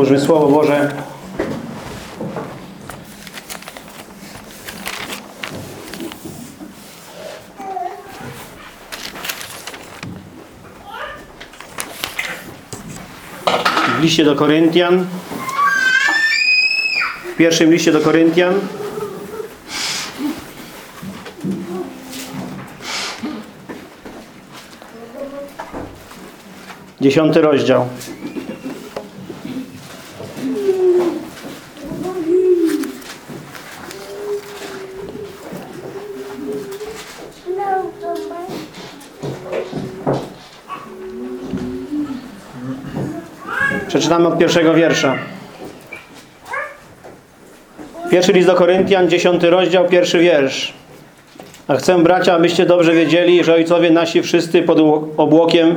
Przyłóżmy Słowo Boże. W liście do Koryntian. W pierwszym liście do Koryntian. Dziesiąty rozdział. Przeczytamy od pierwszego wiersza. Pierwszy list do Koryntian, dziesiąty rozdział, pierwszy wiersz. A chcę, bracia, abyście dobrze wiedzieli, że ojcowie nasi wszyscy pod obłokiem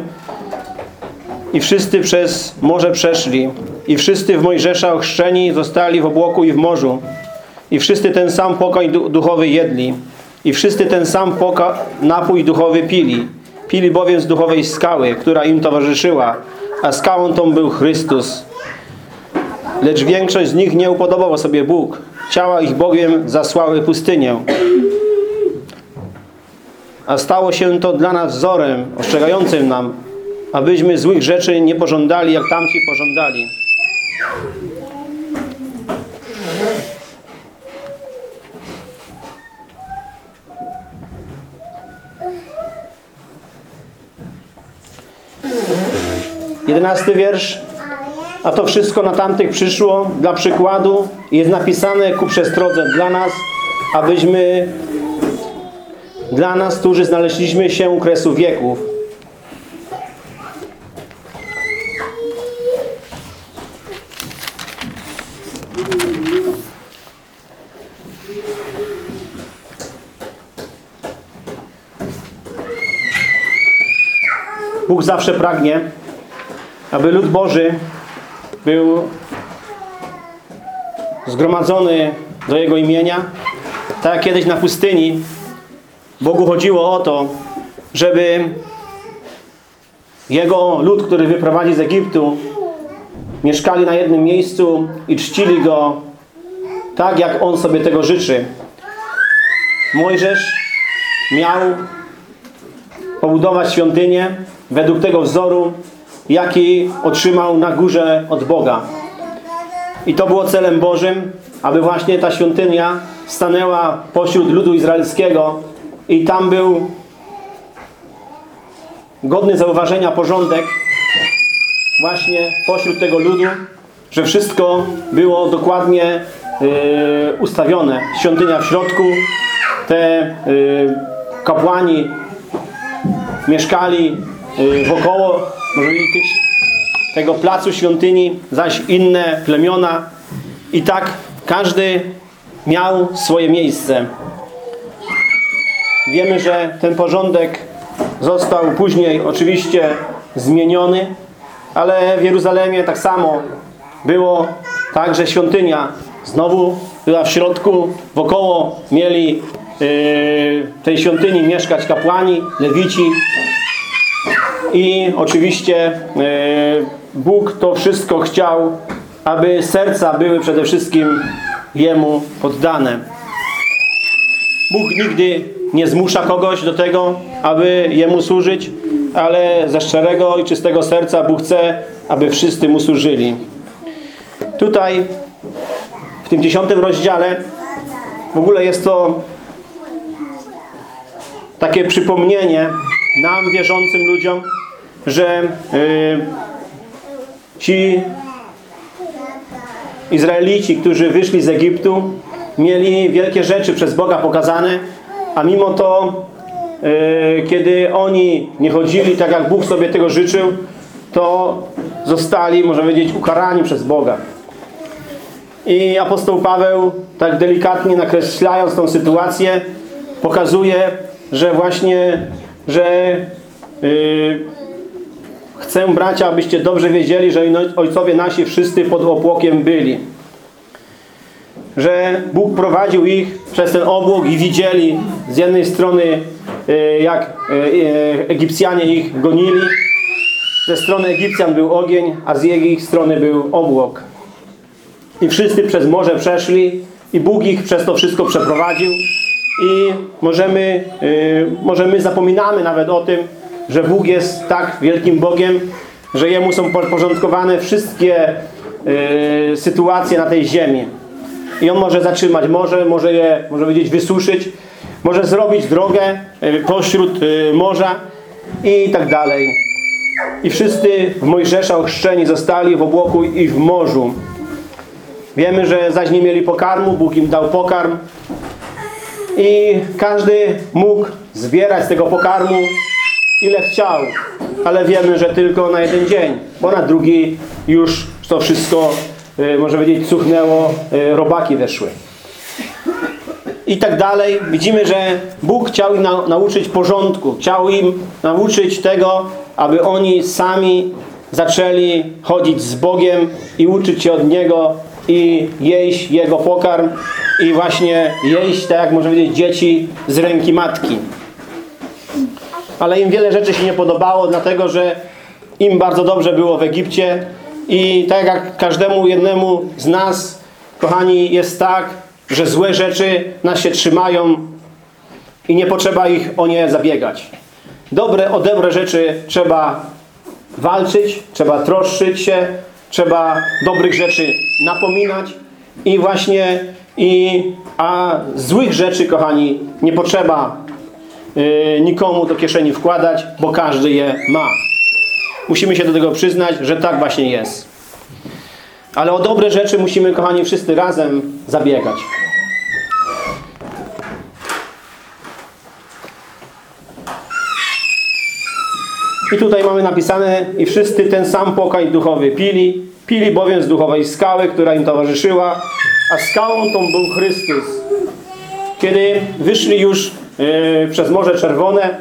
i wszyscy przez morze przeszli. I wszyscy w Mojżesza ochrzczeni zostali w obłoku i w morzu. I wszyscy ten sam pokój duchowy jedli. I wszyscy ten sam napój duchowy pili. Pili bowiem z duchowej skały, która im towarzyszyła, a skałą tą był Chrystus. Lecz większość z nich nie upodobał sobie Bóg. Ciała ich bowiem zasłały pustynię. A stało się to dla nas wzorem, ostrzegającym nam, abyśmy złych rzeczy nie pożądali, jak tamci pożądali. Jedenasty wiersz. A to wszystko na tamtych przyszło dla przykładu jest napisane ku przestrodze dla nas, abyśmy dla nas, którzy znaleźliśmy się u kresu wieków. Bóg zawsze pragnie, aby lud Boży był zgromadzony do Jego imienia. Tak jak kiedyś na pustyni Bogu chodziło o to, żeby Jego lud, który wyprowadzi z Egiptu, mieszkali na jednym miejscu i czcili Go tak, jak On sobie tego życzy. Mojżesz miał pobudować świątynię według tego wzoru, jaki otrzymał na górze od Boga. I to było celem Bożym, aby właśnie ta świątynia stanęła pośród ludu izraelskiego i tam był godny zauważenia porządek właśnie pośród tego ludu, że wszystko było dokładnie yy, ustawione. Świątynia w środku, te yy, kapłani mieszkali wokoło może tych, tego placu świątyni, zaś inne plemiona. I tak każdy miał swoje miejsce. Wiemy, że ten porządek został później oczywiście zmieniony, ale w Jeruzalemie tak samo było tak, że świątynia znowu była w środku, wokoło mieli yy, tej świątyni mieszkać kapłani, lewici i oczywiście yy, Bóg to wszystko chciał, aby serca były przede wszystkim Jemu poddane. Bóg nigdy nie zmusza kogoś do tego, aby Jemu służyć, ale ze szczerego i czystego serca Bóg chce, aby wszyscy Mu służyli. Tutaj, w tym dziesiątym rozdziale, w ogóle jest to takie przypomnienie nam, wierzącym ludziom, że yy, ci Izraelici, którzy wyszli z Egiptu, mieli wielkie rzeczy przez Boga pokazane, a mimo to, yy, kiedy oni nie chodzili tak, jak Bóg sobie tego życzył, to zostali, można powiedzieć, ukarani przez Boga. I apostoł Paweł, tak delikatnie nakreślając tą sytuację, pokazuje, że właśnie, że yy, chcę, bracia, abyście dobrze wiedzieli, że ojcowie nasi wszyscy pod opłokiem byli że Bóg prowadził ich przez ten obłok i widzieli z jednej strony jak Egipcjanie ich gonili, Ze strony Egipcjan był ogień, a z ich strony był obłok. I wszyscy przez morze przeszli i Bóg ich przez to wszystko przeprowadził. I możemy, yy, może my zapominamy nawet o tym, że Bóg jest tak wielkim Bogiem, że Jemu są podporządkowane wszystkie yy, sytuacje na tej ziemi. I On może zatrzymać morze, może je, może powiedzieć, wysuszyć, może zrobić drogę yy, pośród yy, morza i tak dalej. I wszyscy w Mojżesza ochrzczeni zostali w obłoku i w morzu. Wiemy, że zaś nie mieli pokarmu, Bóg im dał pokarm. I każdy mógł zbierać z tego pokarmu ile chciał. Ale wiemy, że tylko na jeden dzień. Bo na drugi już to wszystko, y, może powiedzieć, cuchnęło, y, robaki weszły. I tak dalej. Widzimy, że Bóg chciał im na, nauczyć porządku. Chciał im nauczyć tego, aby oni sami zaczęli chodzić z Bogiem i uczyć się od Niego i jeść Jego pokarm i właśnie jeść, tak jak można powiedzieć, dzieci z ręki matki. Ale im wiele rzeczy się nie podobało, dlatego że im bardzo dobrze było w Egipcie i tak jak każdemu jednemu z nas, kochani, jest tak, że złe rzeczy nas się trzymają i nie potrzeba ich o nie zabiegać. Dobre, o dobre rzeczy trzeba walczyć, trzeba troszczyć się, trzeba dobrych rzeczy napominać i właśnie i, a złych rzeczy, kochani, nie potrzeba yy, nikomu do kieszeni wkładać, bo każdy je ma. Musimy się do tego przyznać, że tak właśnie jest. Ale o dobre rzeczy musimy, kochani, wszyscy razem zabiegać. I tutaj mamy napisane i wszyscy ten sam pokaj duchowy pili, pili bowiem z duchowej skały, która im towarzyszyła, a skałą tą był Chrystus. Kiedy wyszli już yy, przez Morze Czerwone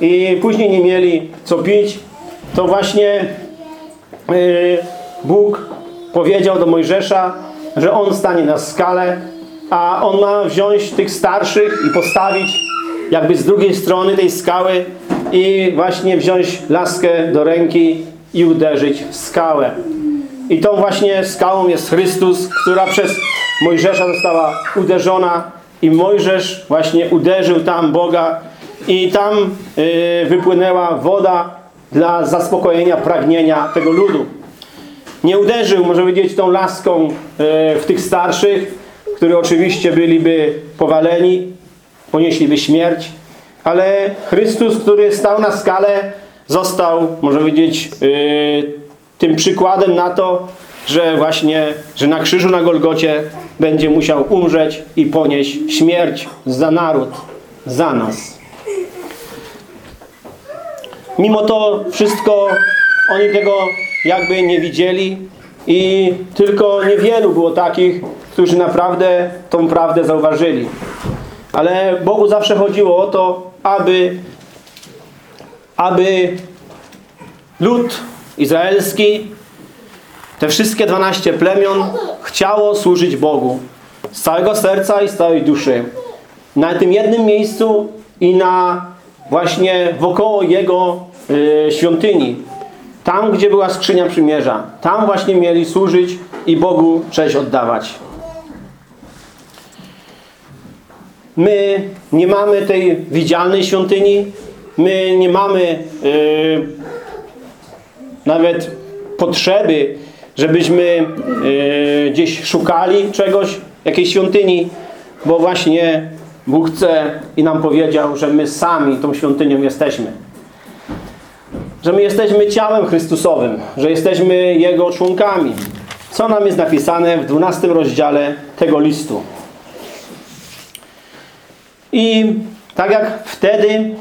i później nie mieli co pić, to właśnie yy, Bóg powiedział do Mojżesza, że on stanie na skale, a on ma wziąć tych starszych i postawić jakby z drugiej strony tej skały i właśnie wziąć laskę do ręki i uderzyć w skałę. I tą właśnie skałą jest Chrystus, która przez Mojżesza została uderzona i Mojżesz właśnie uderzył tam Boga i tam yy, wypłynęła woda dla zaspokojenia pragnienia tego ludu. Nie uderzył, może powiedzieć, tą laską yy, w tych starszych, którzy oczywiście byliby powaleni, ponieśliby śmierć, ale Chrystus, który stał na skale, został, może powiedzieć, yy, tym przykładem na to, że właśnie, że na krzyżu na Golgocie będzie musiał umrzeć i ponieść śmierć za naród, za nas. Mimo to wszystko oni tego jakby nie widzieli i tylko niewielu było takich, którzy naprawdę tą prawdę zauważyli. Ale Bogu zawsze chodziło o to, aby, aby lud izraelski, te wszystkie 12 plemion chciało służyć Bogu z całego serca i z całej duszy. Na tym jednym miejscu i na właśnie wokoło Jego y, świątyni. Tam, gdzie była skrzynia przymierza. Tam właśnie mieli służyć i Bogu cześć oddawać. My nie mamy tej widzialnej świątyni. My nie mamy yy, nawet potrzeby, żebyśmy yy, gdzieś szukali czegoś, jakiejś świątyni, bo właśnie Bóg chce i nam powiedział, że my sami tą świątynią jesteśmy. Że my jesteśmy ciałem Chrystusowym, że jesteśmy Jego członkami. Co nam jest napisane w 12 rozdziale tego listu. I tak jak wtedy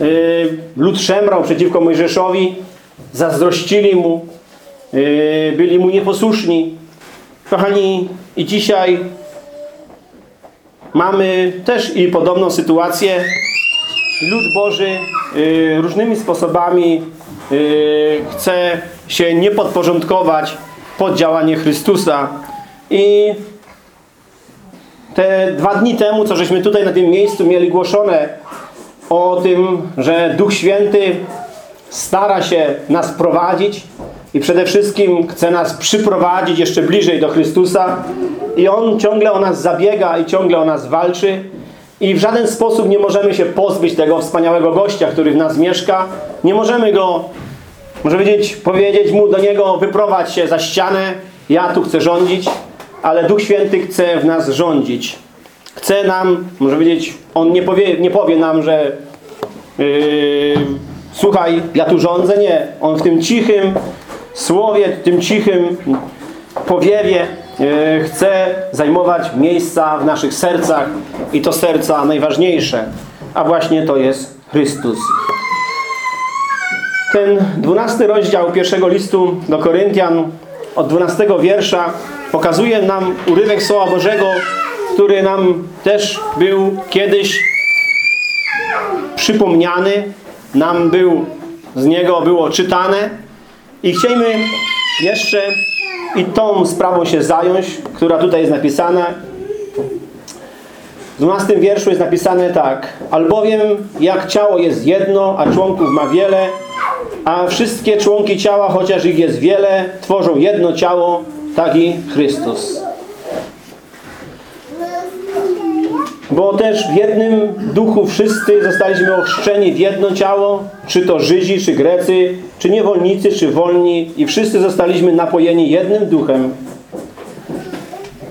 yy, lud szemrał przeciwko Mojżeszowi, zazdrościli mu, byli mu nieposłuszni. Kochani, i dzisiaj mamy też i podobną sytuację. Lud Boży yy, różnymi sposobami yy, chce się nie podporządkować pod działanie Chrystusa. I te dwa dni temu, co żeśmy tutaj na tym miejscu mieli głoszone o tym, że Duch Święty stara się nas prowadzić i przede wszystkim chce nas przyprowadzić jeszcze bliżej do Chrystusa i On ciągle o nas zabiega i ciągle o nas walczy i w żaden sposób nie możemy się pozbyć tego wspaniałego gościa, który w nas mieszka. Nie możemy go, może powiedzieć, powiedzieć mu do niego, wyprowadź się za ścianę, ja tu chcę rządzić, ale Duch Święty chce w nas rządzić. Chce nam, może powiedzieć, On nie powie, nie powie nam, że yy, słuchaj, ja tu rządzę. Nie. On w tym cichym słowie, tym cichym powiewie yy, chce zajmować miejsca w naszych sercach i to serca najważniejsze, a właśnie to jest Chrystus. Ten dwunasty rozdział pierwszego listu do Koryntian od 12 wiersza pokazuje nam urywek Słowa Bożego, który nam też był kiedyś przypomniany, nam był z niego było czytane i chcielibyśmy jeszcze i tą sprawą się zająć, która tutaj jest napisana. W 12 wierszu jest napisane tak. Albowiem jak ciało jest jedno, a członków ma wiele, a wszystkie członki ciała, chociaż ich jest wiele, tworzą jedno ciało, tak i Chrystus. Bo też w jednym duchu wszyscy zostaliśmy ochrzczeni w jedno ciało, czy to Żydzi, czy Grecy, czy niewolnicy, czy wolni i wszyscy zostaliśmy napojeni jednym duchem.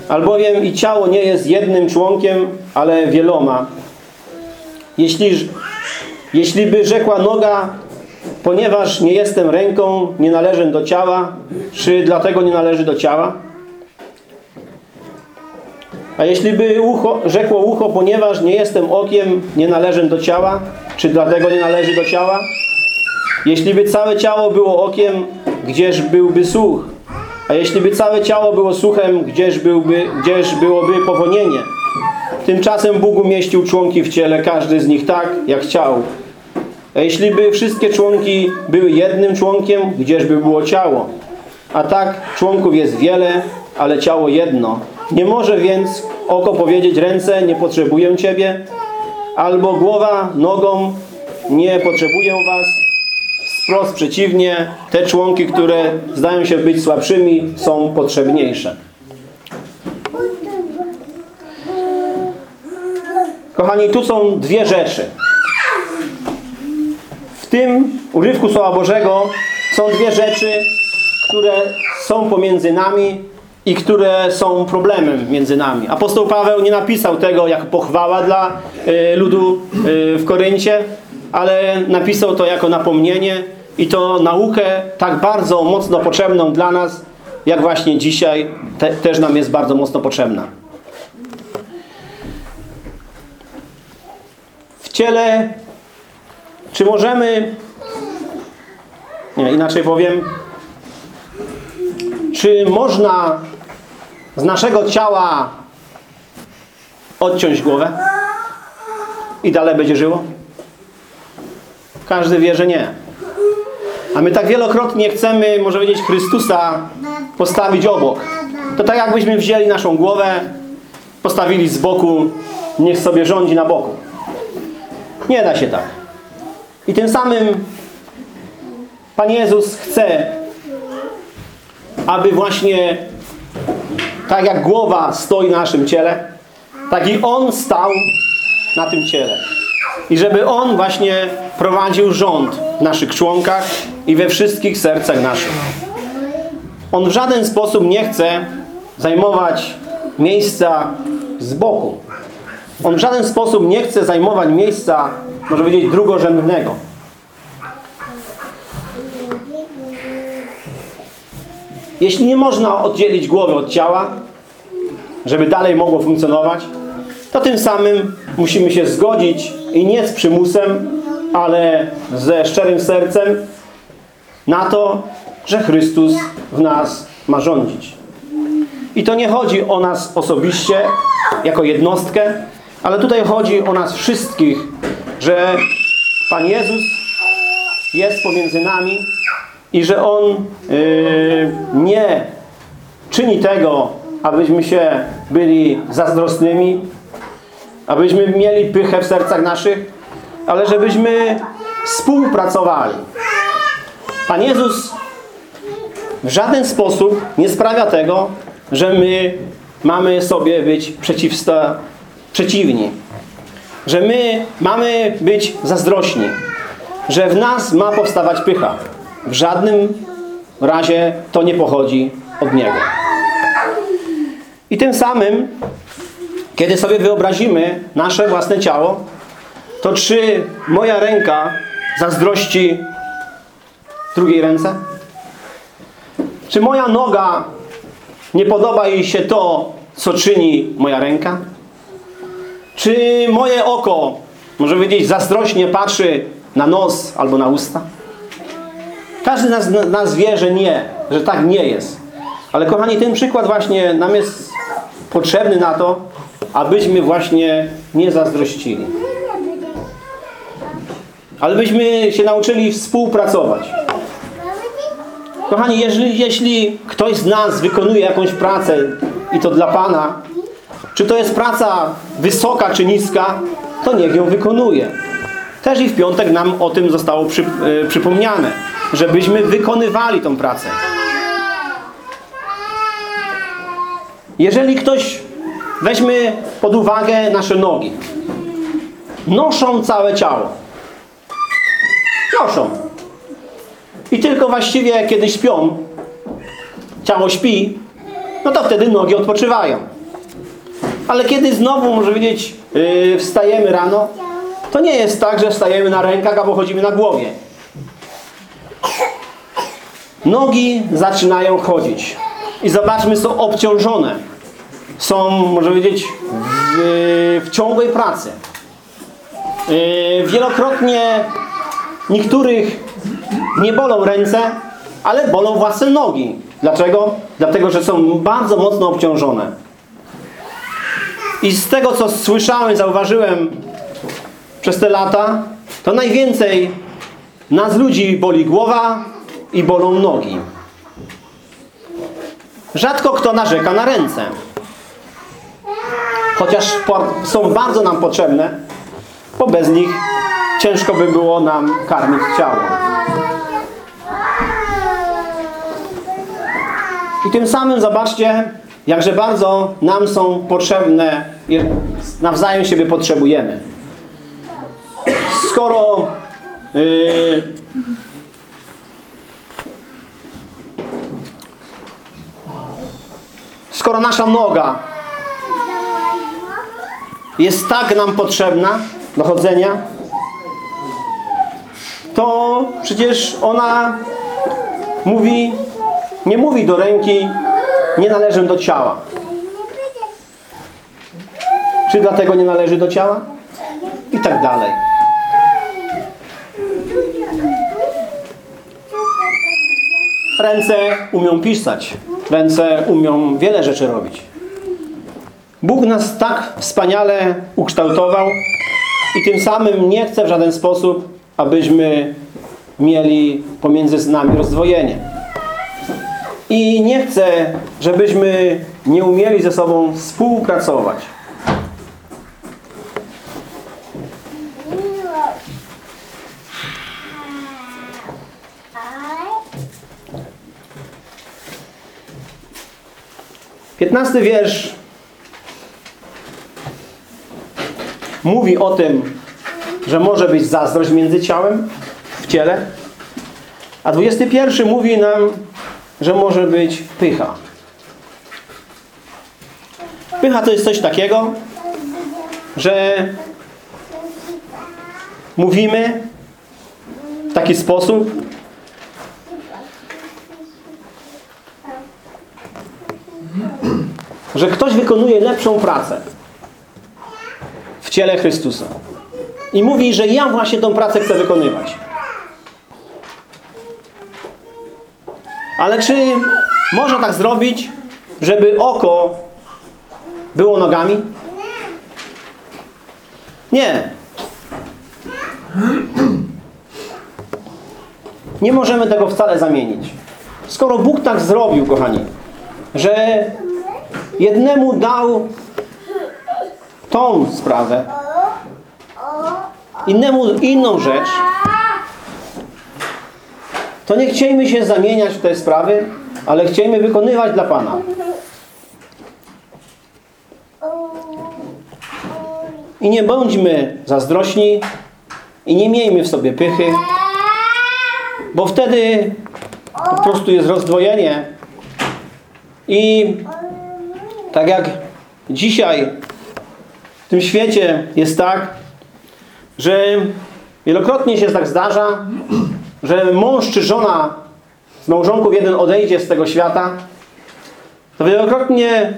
Albowiem i ciało nie jest jednym członkiem, ale wieloma. Jeśli, jeśli by rzekła noga, ponieważ nie jestem ręką, nie należę do ciała, czy dlatego nie należy do ciała? A jeśli by ucho, rzekło ucho, ponieważ nie jestem okiem, nie należę do ciała, czy dlatego nie należy do ciała? Jeśli by całe ciało było okiem, gdzież byłby słuch? A jeśli by całe ciało było słuchem, gdzież, byłby, gdzież byłoby powonienie? Tymczasem Bóg umieścił członki w ciele, każdy z nich tak, jak chciał. A jeśli by wszystkie członki były jednym członkiem, gdzież by było ciało? A tak członków jest wiele, ale ciało jedno. Nie może więc oko powiedzieć ręce, nie potrzebuję Ciebie, albo głowa nogą, nie potrzebuję Was. Wprost przeciwnie, te członki, które zdają się być słabszymi, są potrzebniejsze. Kochani, tu są dwie rzeczy. W tym urywku Słowa Bożego są dwie rzeczy, które są pomiędzy nami i które są problemem między nami. Apostoł Paweł nie napisał tego jako pochwała dla y, ludu y, w Koryncie, ale napisał to jako napomnienie i to naukę tak bardzo mocno potrzebną dla nas, jak właśnie dzisiaj te, też nam jest bardzo mocno potrzebna. W ciele, czy możemy, nie, inaczej powiem, czy można z naszego ciała odciąć głowę i dalej będzie żyło? Każdy wie, że nie. A my tak wielokrotnie chcemy, może powiedzieć, Chrystusa postawić obok. To tak jakbyśmy wzięli naszą głowę, postawili z boku, niech sobie rządzi na boku. Nie da się tak. I tym samym Pan Jezus chce, aby właśnie tak jak głowa stoi na naszym ciele, tak i On stał na tym ciele. I żeby On właśnie prowadził rząd w naszych członkach i we wszystkich sercach naszych. On w żaden sposób nie chce zajmować miejsca z boku. On w żaden sposób nie chce zajmować miejsca, może powiedzieć, drugorzędnego. Jeśli nie można oddzielić głowy od ciała, żeby dalej mogło funkcjonować, to tym samym musimy się zgodzić i nie z przymusem, ale ze szczerym sercem na to, że Chrystus w nas ma rządzić. I to nie chodzi o nas osobiście, jako jednostkę, ale tutaj chodzi o nas wszystkich, że Pan Jezus jest pomiędzy nami i że On yy, nie czyni tego, abyśmy się byli zazdrosnymi, abyśmy mieli pychę w sercach naszych, ale żebyśmy współpracowali. Pan Jezus w żaden sposób nie sprawia tego, że my mamy sobie być przeciwni. Że my mamy być zazdrośni. Że w nas ma powstawać pycha. W żadnym razie to nie pochodzi od Niego. I tym samym, kiedy sobie wyobrazimy nasze własne ciało, to czy moja ręka zazdrości drugiej ręce? Czy moja noga nie podoba jej się to, co czyni moja ręka? Czy moje oko, może powiedzieć, zazdrośnie patrzy na nos albo na usta? Każdy nas, nas wie, że nie, że tak nie jest. Ale kochani, ten przykład właśnie nam jest potrzebny na to, abyśmy właśnie nie zazdrościli. Ale byśmy się nauczyli współpracować. Kochani, jeżeli, jeśli ktoś z nas wykonuje jakąś pracę i to dla Pana, czy to jest praca wysoka czy niska, to niech ją wykonuje. Też i w piątek nam o tym zostało przy, y, przypomniane, żebyśmy wykonywali tą pracę. Jeżeli ktoś weźmie pod uwagę nasze nogi, noszą całe ciało. Noszą. I tylko właściwie kiedy śpią, ciało śpi, no to wtedy nogi odpoczywają. Ale kiedy znowu, może powiedzieć, yy, wstajemy rano, to nie jest tak, że wstajemy na rękach albo chodzimy na głowie. Nogi zaczynają chodzić. I zobaczmy, są obciążone. Są, może powiedzieć, w, w ciągłej pracy. Yy, wielokrotnie niektórych nie bolą ręce, ale bolą własne nogi. Dlaczego? Dlatego, że są bardzo mocno obciążone. I z tego, co słyszałem, zauważyłem przez te lata, to najwięcej nas ludzi boli głowa i bolą nogi. Rzadko kto narzeka na ręce. Chociaż są bardzo nam potrzebne, bo bez nich ciężko by było nam karmić ciało. I tym samym zobaczcie, jakże bardzo nam są potrzebne, nawzajem siebie potrzebujemy. Skoro yy, skoro nasza noga jest tak nam potrzebna do chodzenia, to przecież ona mówi, nie mówi do ręki, nie należę do ciała. Czy dlatego nie należy do ciała? I tak dalej. Ręce umią pisać. Ręce umią wiele rzeczy robić. Bóg nas tak wspaniale ukształtował i tym samym nie chce w żaden sposób, abyśmy mieli pomiędzy nami rozdwojenie. I nie chce, żebyśmy nie umieli ze sobą współpracować. Piętnasty wiersz mówi o tym, że może być zazdrość między ciałem w ciele, a 21 mówi nam, że może być pycha. Pycha to jest coś takiego, że mówimy w taki sposób, że ktoś wykonuje lepszą pracę w ciele Chrystusa. I mówi, że ja właśnie tą pracę chcę wykonywać. Ale czy można tak zrobić, żeby oko było nogami? Nie. Nie możemy tego wcale zamienić. Skoro Bóg tak zrobił, kochani, że jednemu dał tą sprawę, innemu inną rzecz, to nie chciejmy się zamieniać w te sprawy, ale chciejmy wykonywać dla Pana. I nie bądźmy zazdrośni i nie miejmy w sobie pychy, bo wtedy po prostu jest rozdwojenie i tak jak dzisiaj w tym świecie jest tak, że wielokrotnie się tak zdarza, że mąż czy żona z małżonków jeden odejdzie z tego świata, to wielokrotnie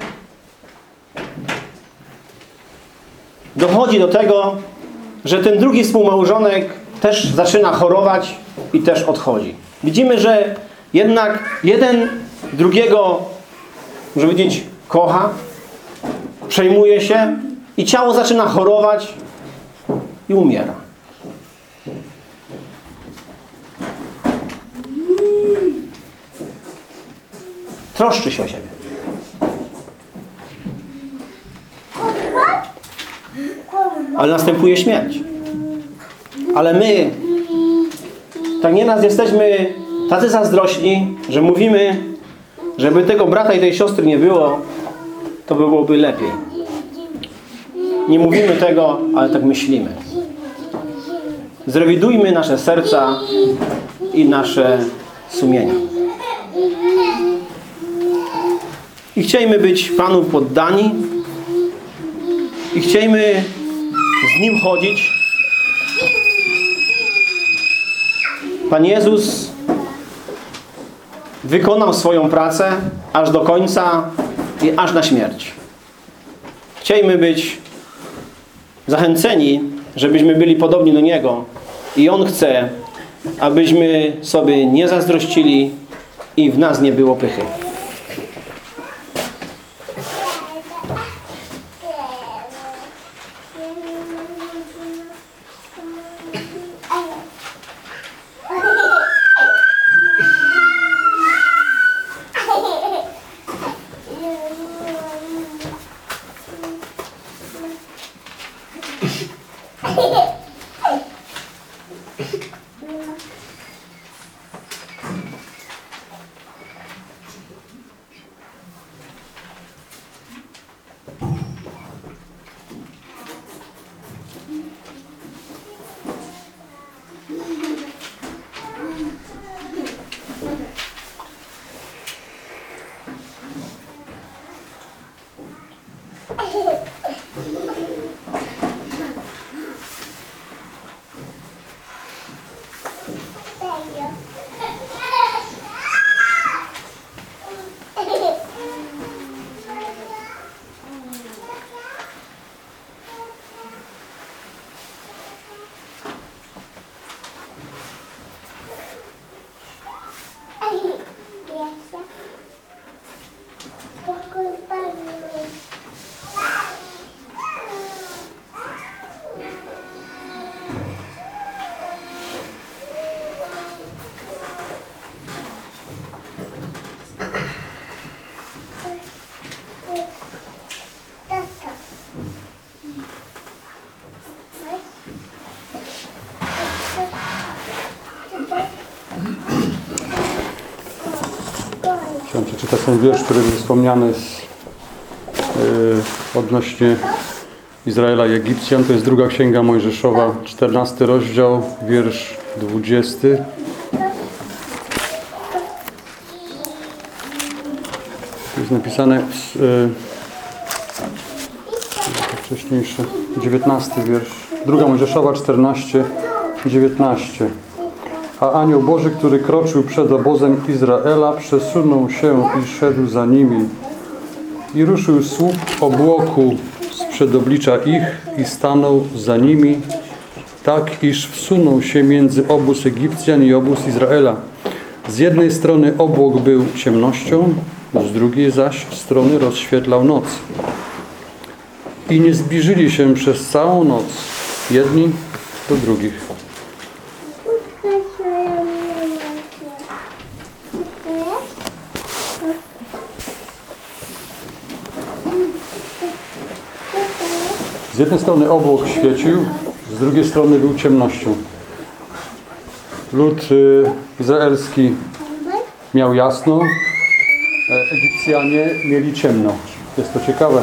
dochodzi do tego, że ten drugi współmałżonek też zaczyna chorować i też odchodzi. Widzimy, że jednak jeden drugiego, może powiedzieć, kocha, przejmuje się i ciało zaczyna chorować i umiera. Troszczy się o siebie. Ale następuje śmierć. Ale my tak nieraz jesteśmy tacy zazdrośni, że mówimy, żeby tego brata i tej siostry nie było, to by byłoby lepiej. Nie mówimy tego, ale tak myślimy. Zrewidujmy nasze serca i nasze sumienia. I chciejmy być Panu poddani i chciejmy z Nim chodzić. Pan Jezus wykonał swoją pracę aż do końca i aż na śmierć. Chciejmy być zachęceni, żebyśmy byli podobni do Niego i On chce, abyśmy sobie nie zazdrościli i w nas nie było pychy. Wiersz, który wspomniany z, yy, odnośnie Izraela i Egipcjan. To jest druga księga Mojżeszowa, 14 rozdział, wiersz 20. Tu jest napisane yy, wcześniejsze, 19 wiersz. Druga Mojżeszowa, 14, 19. A anioł Boży, który kroczył przed obozem Izraela, przesunął się i szedł za nimi. I ruszył słup obłoku sprzed oblicza ich i stanął za nimi, tak iż wsunął się między obóz Egipcjan i obóz Izraela. Z jednej strony obłok był ciemnością, z drugiej zaś strony rozświetlał noc. I nie zbliżyli się przez całą noc jedni do drugich. Z jednej strony obłok świecił, z drugiej strony był ciemnością. lud y, izraelski miał jasno, e, Egipcjanie mieli ciemno. Jest to ciekawe,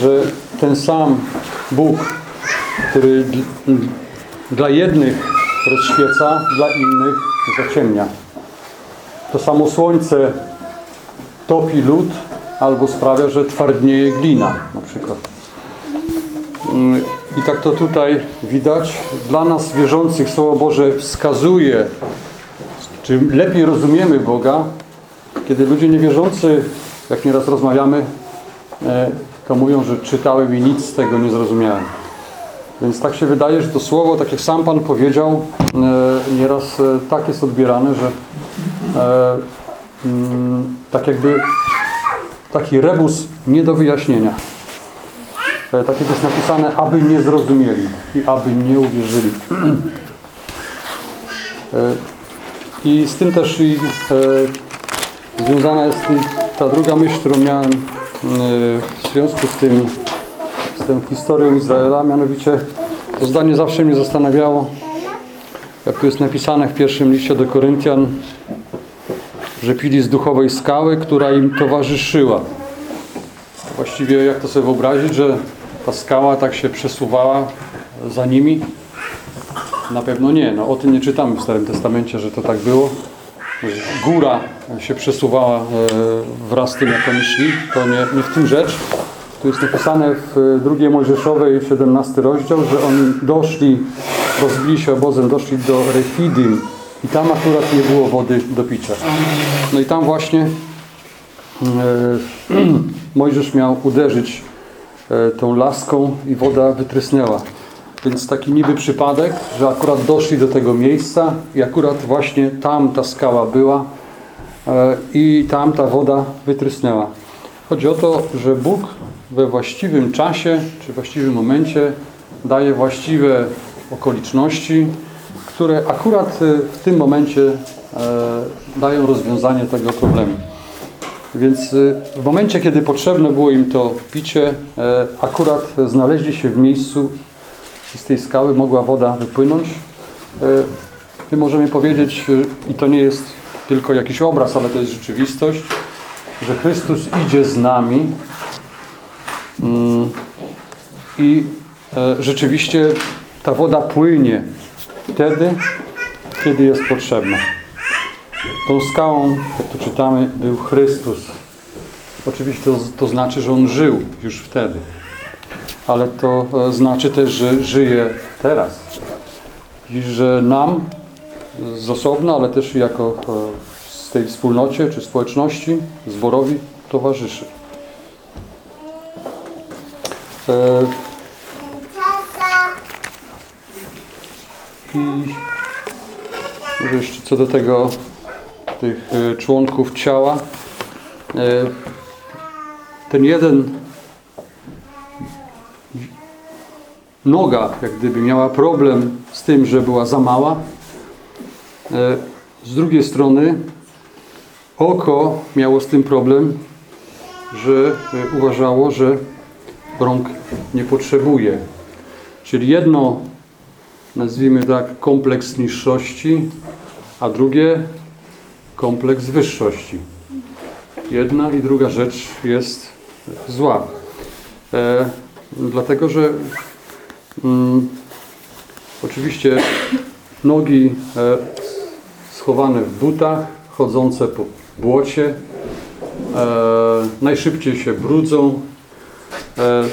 że ten sam Bóg, który dl- dla jednych rozświeca, dla innych zaciemnia. To samo słońce topi lód albo sprawia, że twardnieje glina na przykład. Mm, I tak to tutaj widać. Dla nas wierzących Słowo Boże wskazuje, czy lepiej rozumiemy Boga, kiedy ludzie niewierzący, jak nieraz rozmawiamy, e, to mówią, że czytałem i nic z tego nie zrozumiałem. Więc tak się wydaje, że to słowo, tak jak sam Pan powiedział, e, nieraz e, tak jest odbierane, że mm, tak jakby taki rebus nie do wyjaśnienia. Tak jak jest napisane, aby nie zrozumieli i aby nie uwierzyli. E, I z tym też i, e, związana jest ta druga myśl, którą miałem e, w związku z tym, z tą historią Izraela, mianowicie to zdanie zawsze mnie zastanawiało, jak tu jest napisane w pierwszym liście do Koryntian, że pili z duchowej skały, która im towarzyszyła. Właściwie jak to sobie wyobrazić, że ta skała tak się przesuwała za nimi? Na pewno nie. No, o tym nie czytamy w Starym Testamencie, że to tak było. Góra się przesuwała e, wraz z tym, jak oni szli. To nie, nie w tym rzecz. Tu jest napisane w drugiej Mojżeszowej, 17 rozdział, że oni doszli, rozbili się obozem, doszli do Refidim i tam akurat nie było wody do picia. No i tam właśnie e, Mojżesz miał uderzyć tą laską i woda wytrysnęła. Więc taki niby przypadek, że akurat doszli do tego miejsca i akurat właśnie tam ta skała była e, i tam ta woda wytrysnęła. Chodzi o to, że Bóg we właściwym czasie czy właściwym momencie daje właściwe okoliczności, które akurat e, w tym momencie e, dają rozwiązanie tego problemu. Więc y, w momencie, kiedy potrzebne było im to picie, e, akurat znaleźli się w miejscu i z tej skały mogła woda wypłynąć. E, My możemy powiedzieć, y, i to nie jest tylko jakiś obraz, ale to jest rzeczywistość, że Chrystus idzie z nami mm, i e, rzeczywiście ta woda płynie wtedy, kiedy jest potrzebna. Tą skałą, jak to czytamy, był Chrystus. Oczywiście to, to znaczy, że On żył już wtedy. Ale to e, znaczy też, że żyje teraz. I że nam z osobna, ale też jako e, z tej wspólnocie czy społeczności, zborowi towarzyszy. E, I jeszcze co do tego tych e, członków ciała. E, Ten jeden noga, jak gdyby miała problem z tym, że była za mała. E, Z drugiej strony oko miało z tym problem, że uważało, że rąk nie potrzebuje. Czyli jedno, nazwijmy tak, kompleks niższości, a drugie kompleks wyższości. Jedna i druga rzecz jest zła. E, dlatego, że mm, oczywiście nogi e, schowane w butach, chodzące po błocie, e, najszybciej się brudzą. E,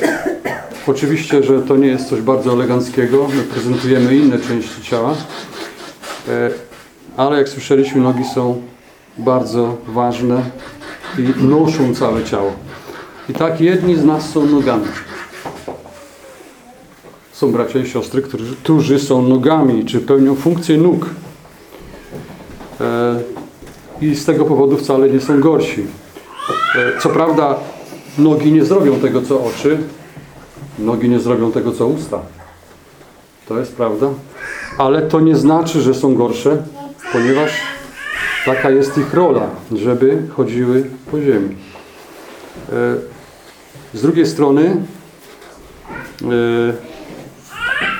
oczywiście, że to nie jest coś bardzo eleganckiego. My prezentujemy inne części ciała. E, ale jak słyszeliśmy, nogi są bardzo ważne i noszą całe ciało. I tak jedni z nas są nogami. Są bracia i siostry, którzy, którzy są nogami, czy pełnią funkcję nóg. E, I z tego powodu wcale nie są gorsi. E, co prawda, nogi nie zrobią tego, co oczy, nogi nie zrobią tego, co usta. To jest prawda. Ale to nie znaczy, że są gorsze, ponieważ taka jest ich rola, żeby chodziły po ziemi. E, Z drugiej strony e,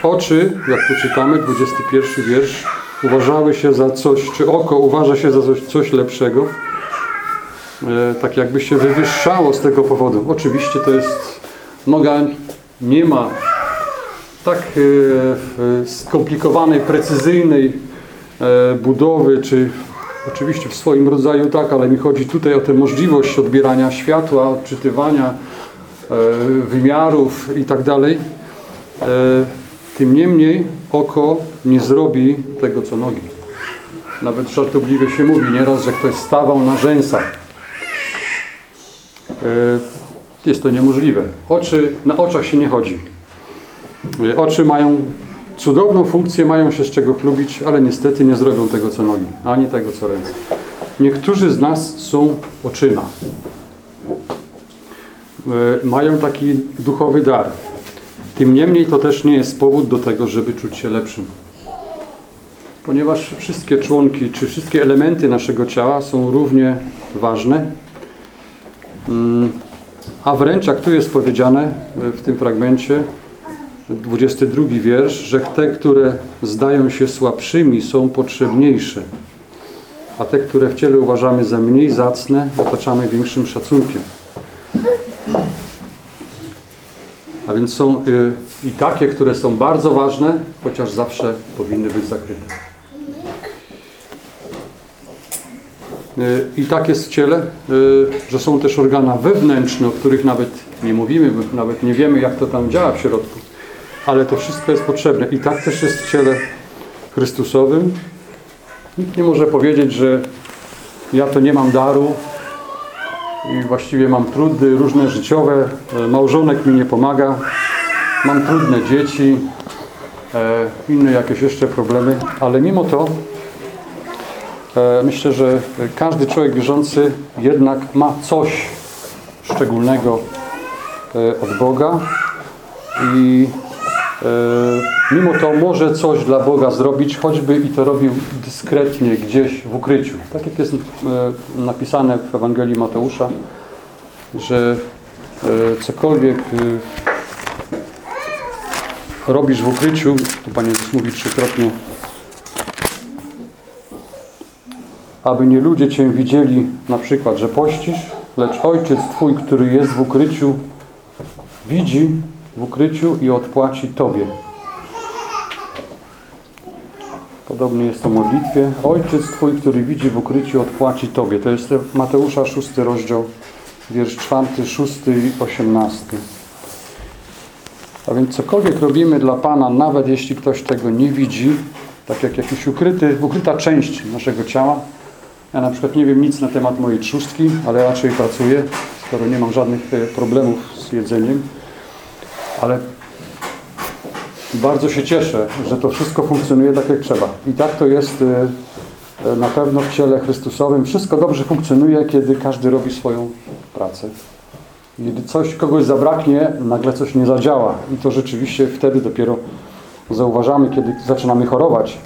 oczy, jak tu czytamy, 21 wiersz, uważały się za coś, czy oko uważa się za coś, coś lepszego, e, tak jakby się wywyższało z tego powodu. Oczywiście to jest, noga nie ma tak skomplikowanej, precyzyjnej budowy, czy oczywiście w swoim rodzaju tak, ale mi chodzi tutaj o tę możliwość odbierania światła, odczytywania e, wymiarów i tak dalej. E, Tym niemniej oko nie zrobi tego, co nogi. Nawet żartobliwie się mówi nieraz, że ktoś stawał na rzęsach. E, Jest to niemożliwe. Oczy, na oczach się nie chodzi. Oczy mają cudowną funkcję, mają się z czego chlubić, ale niestety nie zrobią tego, co nogi, ani tego, co ręce. Niektórzy z nas są oczyma. E, Mają taki duchowy dar. Tym niemniej to też nie jest powód do tego, żeby czuć się lepszym. Ponieważ wszystkie członki, czy wszystkie elementy naszego ciała są równie ważne, Mm, a wręcz, jak tu jest powiedziane e, w tym fragmencie, 22 wiersz, że te, które zdają się słabszymi, są potrzebniejsze, a te, które w ciele uważamy za mniej zacne, otaczamy większym szacunkiem. A więc są y, i takie, które są bardzo ważne, chociaż zawsze powinny być zakryte. Y, I tak jest w ciele, y, że są też organa wewnętrzne, o których nawet nie mówimy, nawet nie wiemy, jak to tam działa w środku. Ale to wszystko jest potrzebne. I tak też jest w ciele Chrystusowym. Nikt nie może powiedzieć, że ja to nie mam daru i właściwie mam trudy różne życiowe, e, małżonek mi nie pomaga, mam trudne dzieci, e, inne jakieś jeszcze problemy, ale mimo to E, Myślę, że każdy człowiek wierzący jednak ma coś szczególnego od Boga i mimo to może coś dla Boga zrobić, choćby i to robił dyskretnie gdzieś w ukryciu. Tak jak jest e, napisane w Ewangelii Mateusza, że e, cokolwiek e, robisz w ukryciu, tu Pan Jezus mówi trzykrotnie, aby nie ludzie Cię widzieli na przykład, że pościsz, lecz Ojciec Twój, który jest w ukryciu, widzi w ukryciu i odpłaci Tobie. Podobnie jest to modlitwie. Ojciec Twój, który widzi w ukryciu, odpłaci Tobie. To jest Mateusza 6 rozdział, wiersz 4, 6 i 18. A więc cokolwiek robimy dla Pana, nawet jeśli ktoś tego nie widzi, tak jak jakiś ukryty, ukryta część naszego ciała, ja na przykład nie wiem nic na temat mojej trzustki, ale raczej pracuję, skoro nie mam żadnych e, problemów z jedzeniem. Ale bardzo się cieszę, że to wszystko funkcjonuje tak jak trzeba. I tak to jest e, e, na pewno w ciele Chrystusowym. Wszystko dobrze funkcjonuje, kiedy każdy robi swoją pracę. Kiedy coś kogoś zabraknie, nagle coś nie zadziała. I to rzeczywiście wtedy dopiero zauważamy, kiedy zaczynamy chorować,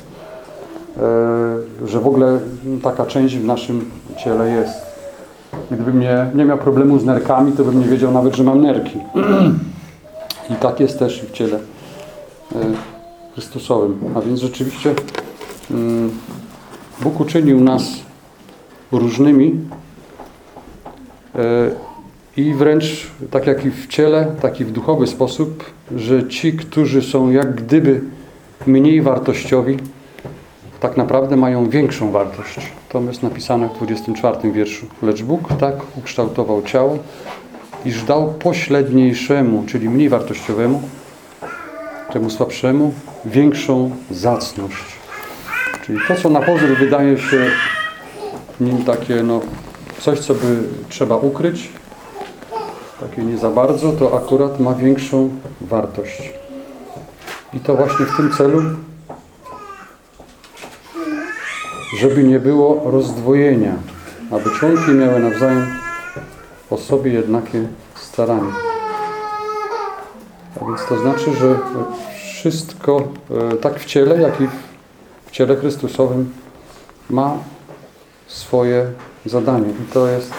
e, że w ogóle taka część w naszym ciele jest. Gdybym nie, nie miał problemu z nerkami, to bym nie wiedział nawet, że mam nerki. I tak jest też w ciele e, Chrystusowym. A więc rzeczywiście mm, Bóg uczynił nas różnymi e, i wręcz tak jak i w ciele, tak i w duchowy sposób, że ci, którzy są jak gdyby mniej wartościowi, tak naprawdę mają większą wartość. To jest napisane w 24 wierszu. Lecz Bóg tak ukształtował ciało, iż dał pośredniejszemu, czyli mniej wartościowemu, temu słabszemu, większą zacność. Czyli to, co na pozór wydaje się nim takie, no, coś, co by trzeba ukryć, takie nie za bardzo, to akurat ma większą wartość. I to właśnie w tym celu, żeby nie było rozdwojenia, aby członki miały nawzajem o sobie jednakie staranie. A więc to znaczy, że wszystko e, tak w ciele, jak i w ciele Chrystusowym ma swoje zadanie. I to jest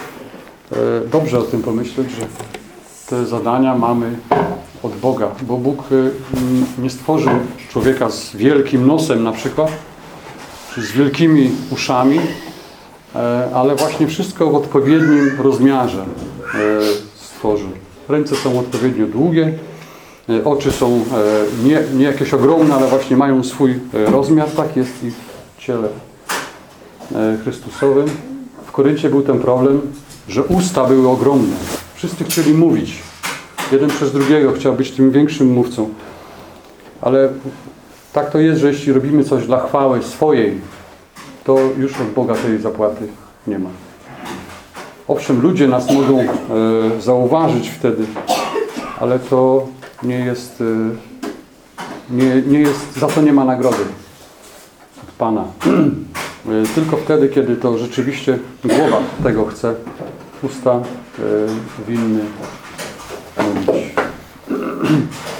e, dobrze o tym pomyśleć, że te zadania mamy od Boga, bo Bóg e, nie stworzył człowieka z wielkim nosem na przykład, z wielkimi uszami, ale właśnie wszystko w odpowiednim rozmiarze e, stworzył. Ręce są odpowiednio długie, e, oczy są e, nie, nie jakieś ogromne, ale właśnie mają swój e, rozmiar. Tak jest i w ciele e, Chrystusowym. W Koryncie był ten problem, że usta były ogromne. Wszyscy chcieli mówić. Jeden przez drugiego chciał być tym większym mówcą. Ale tak to jest, że jeśli robimy coś dla chwały swojej, to już od Boga tej zapłaty nie ma. Owszem, ludzie nas mogą e, zauważyć wtedy, ale to nie jest, e, nie, nie jest, za to nie ma nagrody od Pana. E, Tylko wtedy, kiedy to rzeczywiście głowa tego chce, usta e, winny mówić.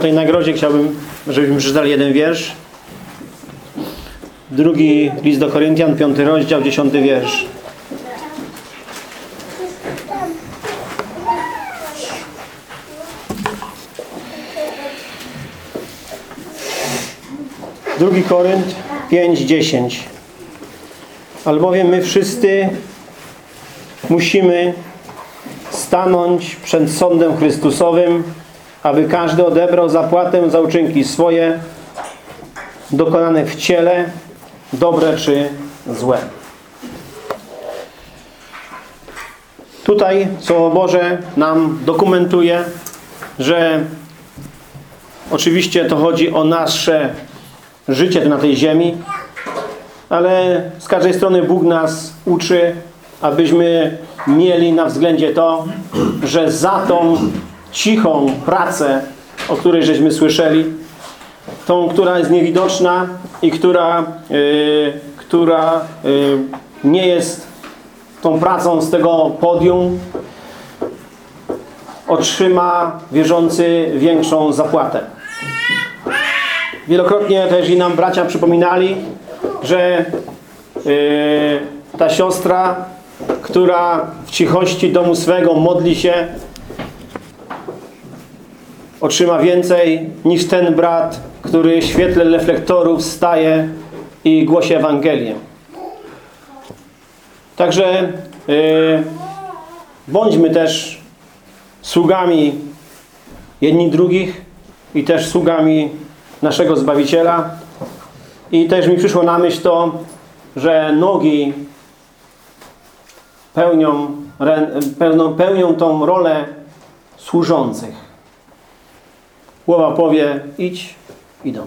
tej nagrodzie chciałbym, żebyśmy przeczytali jeden wiersz. Drugi list do Koryntian, piąty rozdział, dziesiąty wiersz. Drugi Korynt 5, 10. Albowiem my wszyscy musimy stanąć przed sądem Chrystusowym, aby każdy odebrał zapłatę za uczynki swoje, dokonane w ciele, dobre czy złe. Tutaj Słowo Boże nam dokumentuje, że oczywiście to chodzi o nasze życie na tej ziemi, ale z każdej strony Bóg nas uczy, abyśmy mieli na względzie to, że za tą cichą pracę, o której żeśmy słyszeli, tą, która jest niewidoczna i która, yy, która yy, nie jest tą pracą z tego podium, otrzyma wierzący większą zapłatę. Wielokrotnie też i nam bracia przypominali, że yy, ta siostra, która w cichości domu swego modli się, otrzyma więcej niż ten brat, który w świetle reflektorów staje i głosi Ewangelię. Także yy, bądźmy też sługami jedni drugich i też sługami naszego Zbawiciela. I też mi przyszło na myśl to, że nogi pełnią, pełnią, pełnią tą rolę służących. Głowa powie, idź, idą.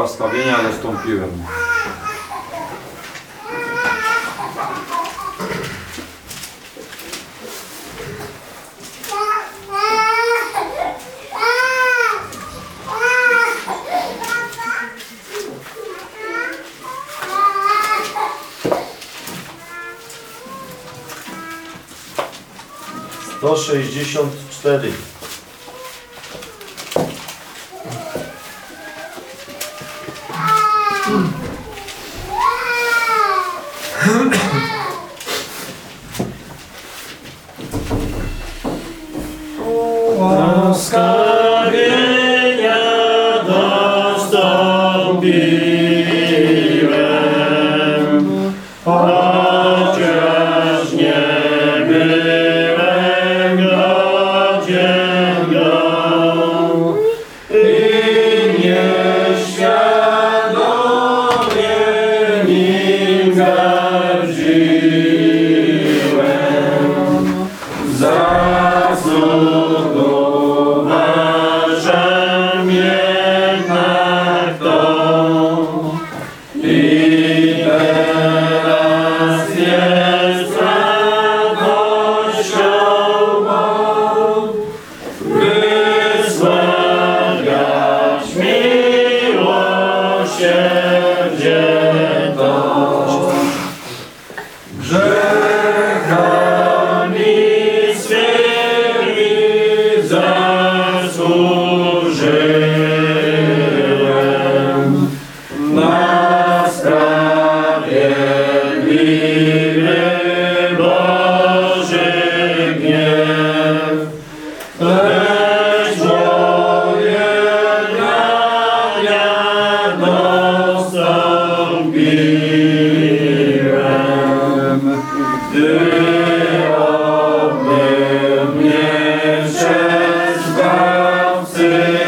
Ułaskawienia dostąpiłem. Sto sześćdziesiąt cztery. sky. Amen.